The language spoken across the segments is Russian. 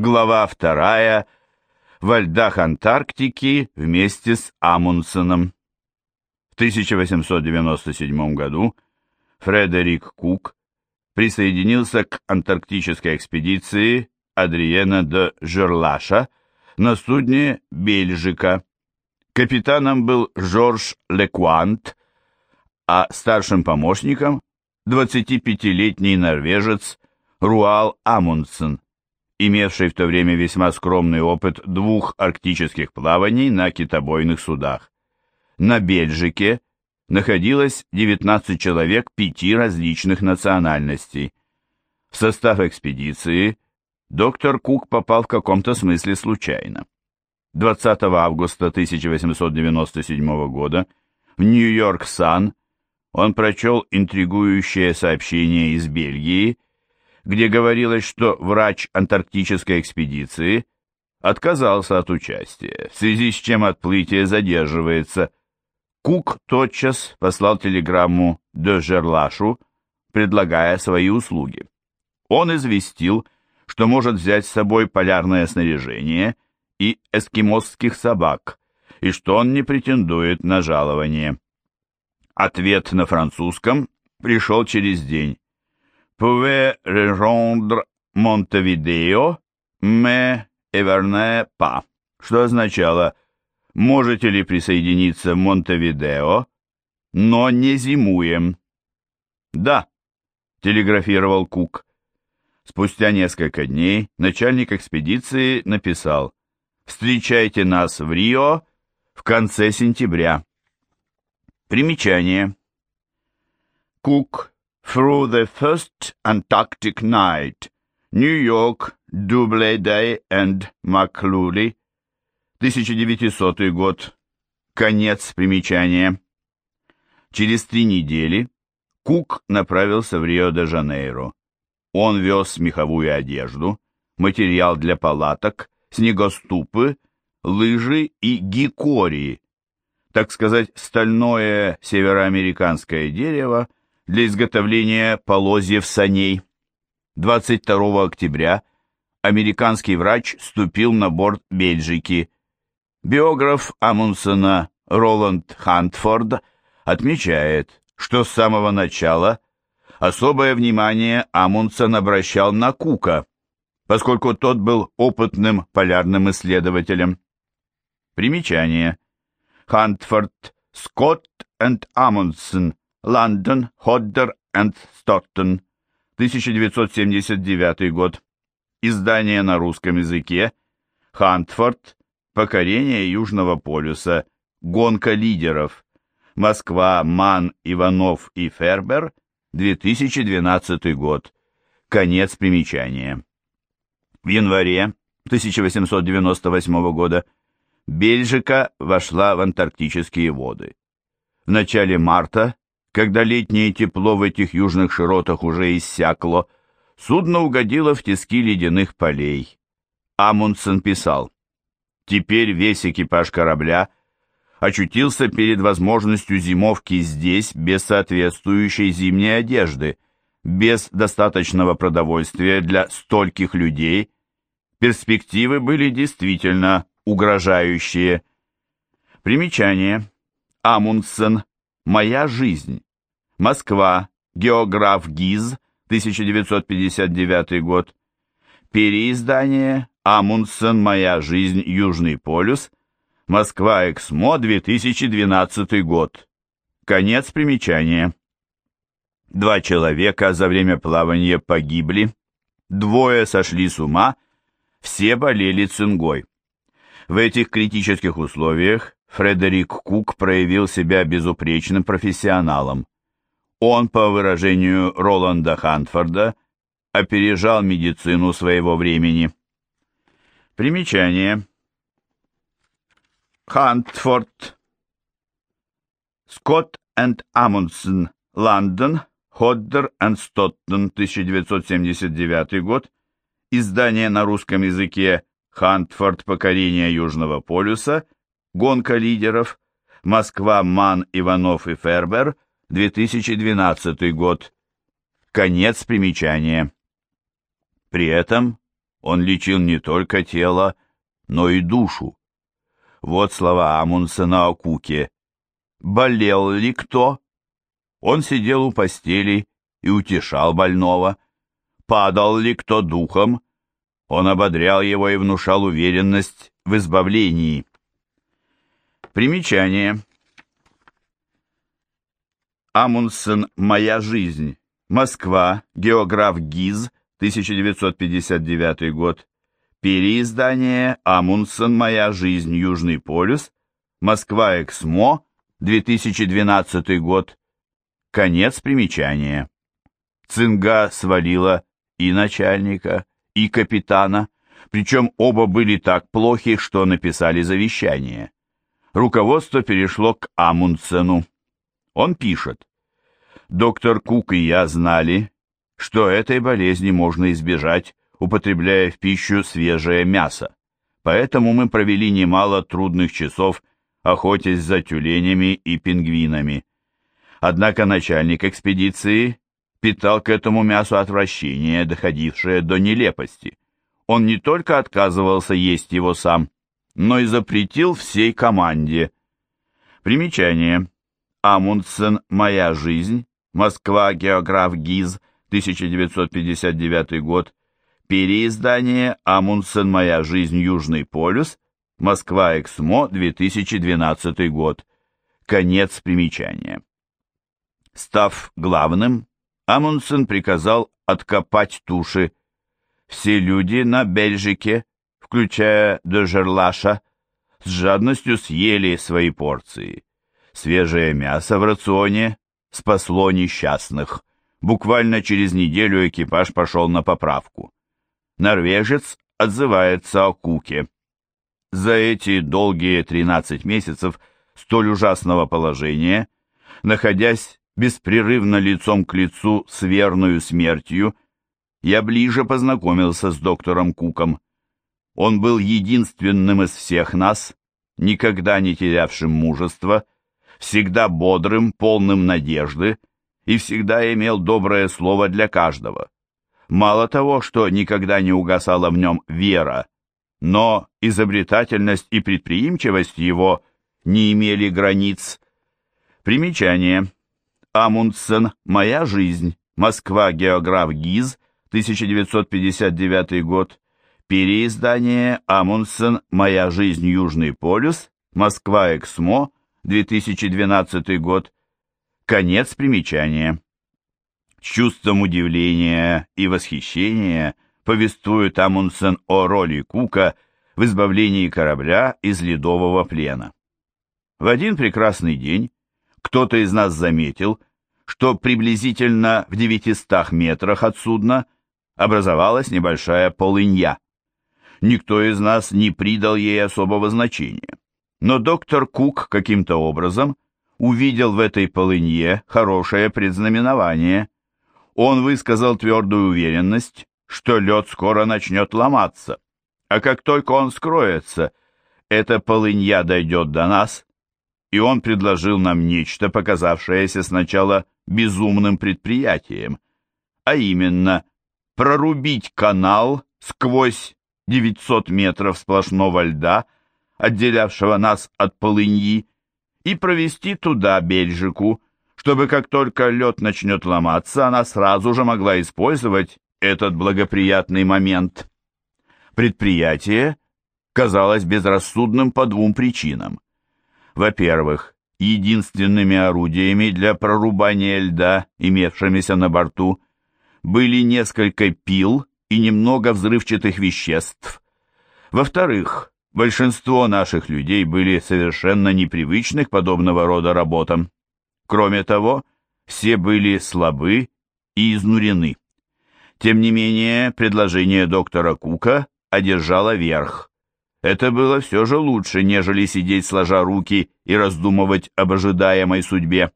Глава вторая. Во льдах Антарктики вместе с Амундсеном. В 1897 году Фредерик Кук присоединился к антарктической экспедиции Адриена де Жерлаша на судне «Бельжика». Капитаном был Жорж Лекуант, а старшим помощником 25-летний норвежец Руал Амундсен, имевший в то время весьма скромный опыт двух арктических плаваний на китобойных судах. На Бельжике находилось 19 человек пяти различных национальностей. В состав экспедиции доктор Кук попал в каком-то смысле случайно. 20 августа 1897 года в Нью-Йорк Сан он прочел интригующее сообщение из Бельгии, где говорилось, что врач антарктической экспедиции отказался от участия, в связи с чем отплытие задерживается. Кук тотчас послал телеграмму де Жерлашу, предлагая свои услуги. Он известил, что может взять с собой полярное снаряжение и эскимосских собак, и что он не претендует на жалование. Ответ на французском пришел через день. «Pouvez rejoindre Montevideo, mais Эверне па, что означало «можете ли присоединиться в Монтевидео, но не зимуем». «Да», — телеграфировал Кук. Спустя несколько дней начальник экспедиции написал «Встречайте нас в Рио в конце сентября». Примечание. Cook through the first Antarctic night, New York, Doubleday and Маклули, 1900 год. Конец примечания. Через три недели Кук направился в Рио-де-Жанейро. Он вез меховую одежду, материал для палаток, снегоступы, лыжи и гикории, так сказать, стальное североамериканское дерево для изготовления полозьев саней. 22 октября американский врач ступил на борт Бельжики. Биограф Амундсена Роланд Хантфорд отмечает, что с самого начала особое внимание Амундсен обращал на Кука, поскольку тот был опытным полярным исследователем. Примечание. Хантфорд, Скотт энд Амундсен, Лондон, Ходдер энд Стоттон, 1979 год. Издание на русском языке. Хантфорд, Покорение Южного полюса, Гонка лидеров. Москва, Ман, Иванов и Фербер, 2012 год. Конец примечания. В январе 1898 года Бельжика вошла в антарктические воды. В начале марта, когда летнее тепло в этих южных широтах уже иссякло, судно угодило в тиски ледяных полей. Амундсен писал, «Теперь весь экипаж корабля очутился перед возможностью зимовки здесь без соответствующей зимней одежды, без достаточного продовольствия для стольких людей. Перспективы были действительно угрожающие. Примечание. Амундсен. Моя жизнь. Москва. Географ ГИЗ. 1959 год. Переиздание. Амундсен. Моя жизнь. Южный полюс. Москва. Эксмо. 2012 год. Конец примечания. Два человека за время плавания погибли. Двое сошли с ума. Все болели цингой. В этих критических условиях Фредерик Кук проявил себя безупречным профессионалом. Он, по выражению Роланда Хантфорда, опережал медицину своего времени. Примечание. Хантфорд. Скотт энд Амундсен. Лондон. Ходдер энд Стоттон. 1979 год. Издание на русском языке Хантфорд «Покорение Южного полюса», «Гонка лидеров», Москва, Ман, Иванов и Фербер, 2012 год. Конец примечания. При этом он лечил не только тело, но и душу. Вот слова Амундсена о Куке. «Болел ли кто?» Он сидел у постели и утешал больного. «Падал ли кто духом?» Он ободрял его и внушал уверенность в избавлении. Примечание. Амундсен «Моя жизнь». Москва. Географ ГИЗ. 1959 год. Переиздание Амундсен «Моя жизнь. Южный полюс». Москва. Эксмо. 2012 год. Конец примечания. Цинга свалила и начальника, и капитана, причем оба были так плохи, что написали завещание. Руководство перешло к Амундсену. Он пишет. Доктор Кук и я знали, что этой болезни можно избежать, употребляя в пищу свежее мясо. Поэтому мы провели немало трудных часов, охотясь за тюленями и пингвинами. Однако начальник экспедиции питал к этому мясу отвращение, доходившее до нелепости. Он не только отказывался есть его сам, но и запретил всей команде. Примечание. Амундсен «Моя жизнь», Москва, географ ГИЗ, 1959 год, переиздание Амундсен «Моя жизнь. Южный полюс», Москва, Эксмо, 2012 год. Конец примечания. Став главным, Амундсен приказал откопать туши. Все люди на Бельжике, включая Дежерлаша, с жадностью съели свои порции. Свежее мясо в рационе спасло несчастных. Буквально через неделю экипаж пошел на поправку. Норвежец отзывается о Куке. За эти долгие 13 месяцев столь ужасного положения, находясь беспрерывно лицом к лицу с верную смертью, я ближе познакомился с доктором Куком. Он был единственным из всех нас, никогда не терявшим мужества, всегда бодрым, полным надежды и всегда имел доброе слово для каждого. Мало того, что никогда не угасала в нем вера, но изобретательность и предприимчивость его не имели границ. Примечание. Амундсен «Моя жизнь», Москва, географ ГИЗ, 1959 год, переиздание Амундсен «Моя жизнь. Южный полюс», Москва, Эксмо, 2012 год, конец примечания. С чувством удивления и восхищения повествует Амундсен о роли Кука в избавлении корабля из ледового плена. В один прекрасный день кто-то из нас заметил, что приблизительно в 900 метрах от судна образовалась небольшая полынья. Никто из нас не придал ей особого значения. Но доктор Кук каким-то образом увидел в этой полынье хорошее предзнаменование. Он высказал твердую уверенность, что лед скоро начнет ломаться, а как только он скроется, эта полынья дойдет до нас, и он предложил нам нечто, показавшееся сначала безумным предприятием, а именно прорубить канал сквозь 900 метров сплошного льда, отделявшего нас от полыньи, и провести туда Бельжику, чтобы как только лед начнет ломаться, она сразу же могла использовать этот благоприятный момент. Предприятие казалось безрассудным по двум причинам. Во-первых, единственными орудиями для прорубания льда, имевшимися на борту, были несколько пил и немного взрывчатых веществ. Во-вторых, большинство наших людей были совершенно непривычны к подобного рода работам. Кроме того, все были слабы и изнурены. Тем не менее, предложение доктора Кука одержало верх. Это было все же лучше, нежели сидеть сложа руки и раздумывать об ожидаемой судьбе.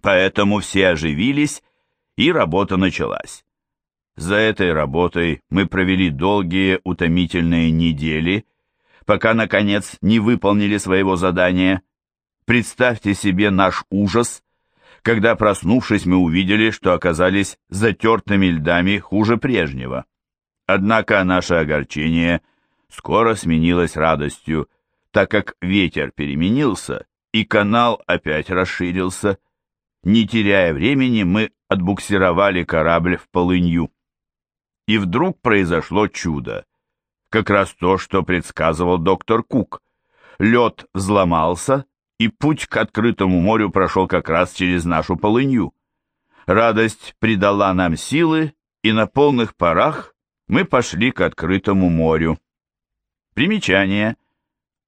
Поэтому все оживились, и работа началась. За этой работой мы провели долгие утомительные недели, пока, наконец, не выполнили своего задания. Представьте себе наш ужас, когда, проснувшись, мы увидели, что оказались затертыми льдами хуже прежнего. Однако наше огорчение скоро сменилось радостью, так как ветер переменился, и канал опять расширился. Не теряя времени, мы отбуксировали корабль в полынью. И вдруг произошло чудо. Как раз то, что предсказывал доктор Кук. Лед взломался, и путь к открытому морю прошел как раз через нашу полынью. Радость придала нам силы, и на полных парах мы пошли к открытому морю. Примечание.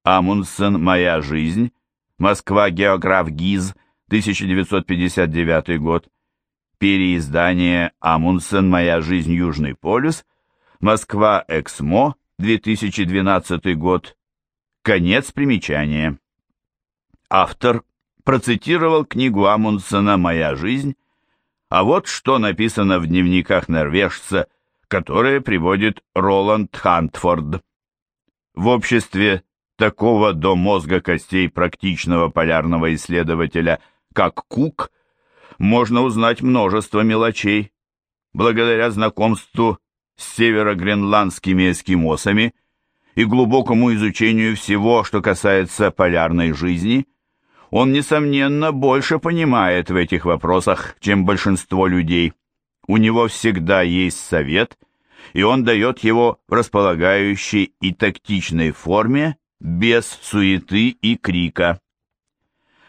Амундсен «Моя жизнь», Москва, географ ГИЗ, 1959 год. Переиздание Амундсен «Моя жизнь. Южный полюс», Москва, Эксмо, 2012 год. Конец примечания. Автор процитировал книгу Амундсена «Моя жизнь», а вот что написано в дневниках норвежца, которые приводит Роланд Хантфорд. В обществе такого до мозга костей практичного полярного исследователя, как Кук, можно узнать множество мелочей. Благодаря знакомству с северогренландскими эскимосами и глубокому изучению всего, что касается полярной жизни, он, несомненно, больше понимает в этих вопросах, чем большинство людей. У него всегда есть совет, и он дает его в располагающей и тактичной форме, без суеты и крика.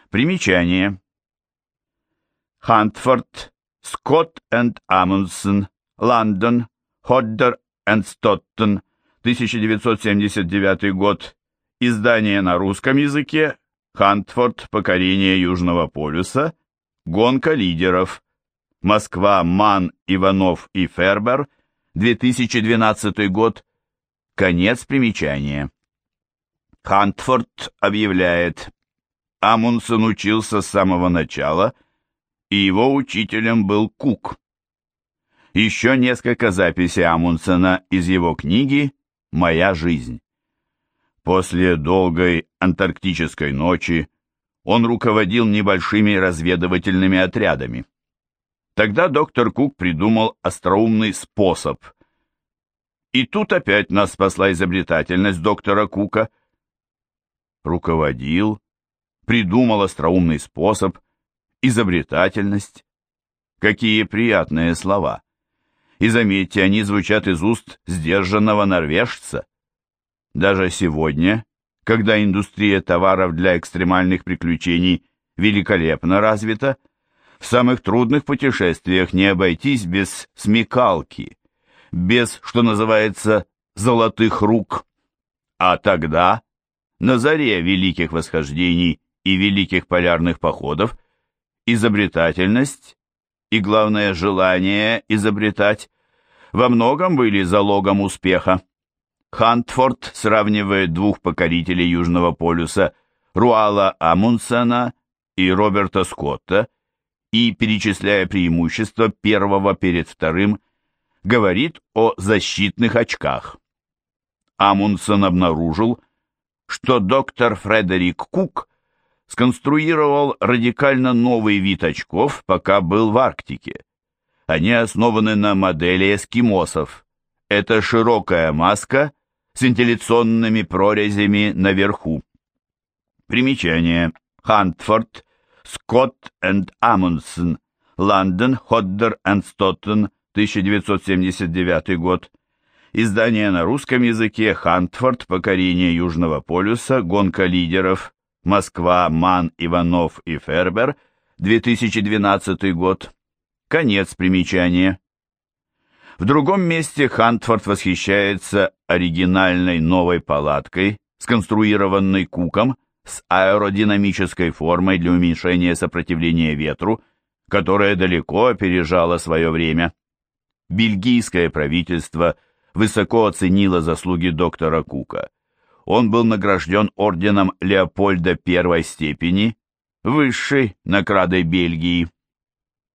Примечание. Хантфорд, Скотт энд Амундсен, Лондон, Ходдер энд Стоттон, 1979 год. Издание на русском языке. Хантфорд. Покорение Южного полюса. Гонка лидеров. Москва. Ман, Иванов и Фербер. 2012 год. Конец примечания. Хантфорд объявляет, Амундсен учился с самого начала, и его учителем был Кук. Еще несколько записей Амундсена из его книги «Моя жизнь». После долгой антарктической ночи он руководил небольшими разведывательными отрядами. Тогда доктор Кук придумал остроумный способ. И тут опять нас спасла изобретательность доктора Кука. Руководил, придумал остроумный способ, изобретательность. Какие приятные слова! И заметьте, они звучат из уст сдержанного норвежца. Даже сегодня, когда индустрия товаров для экстремальных приключений великолепно развита, в самых трудных путешествиях не обойтись без смекалки, без, что называется, золотых рук. А тогда, на заре великих восхождений и великих полярных походов, изобретательность и, главное, желание изобретать во многом были залогом успеха. Хантфорд сравнивает двух покорителей Южного полюса Руала Амундсена и Роберта Скотта и, перечисляя преимущества первого перед вторым, говорит о защитных очках. Амундсен обнаружил, что доктор Фредерик Кук сконструировал радикально новый вид очков, пока был в Арктике. Они основаны на модели эскимосов. Это широкая маска с вентиляционными прорезями наверху. Примечание. Хантфорд, Скотт энд Амундсен, Лондон, Ходдер энд Стоттон, 1979 год. Издание на русском языке Хантфорд «Покорение Южного полюса. Гонка лидеров. Москва. Ман, Иванов и Фербер. 2012 год». Конец примечания. В другом месте Хантфорд восхищается оригинальной новой палаткой, сконструированной Куком, с аэродинамической формой для уменьшения сопротивления ветру, которая далеко опережала свое время. Бельгийское правительство высоко оценило заслуги доктора Кука. Он был награжден орденом Леопольда I степени, высшей наградой Бельгии.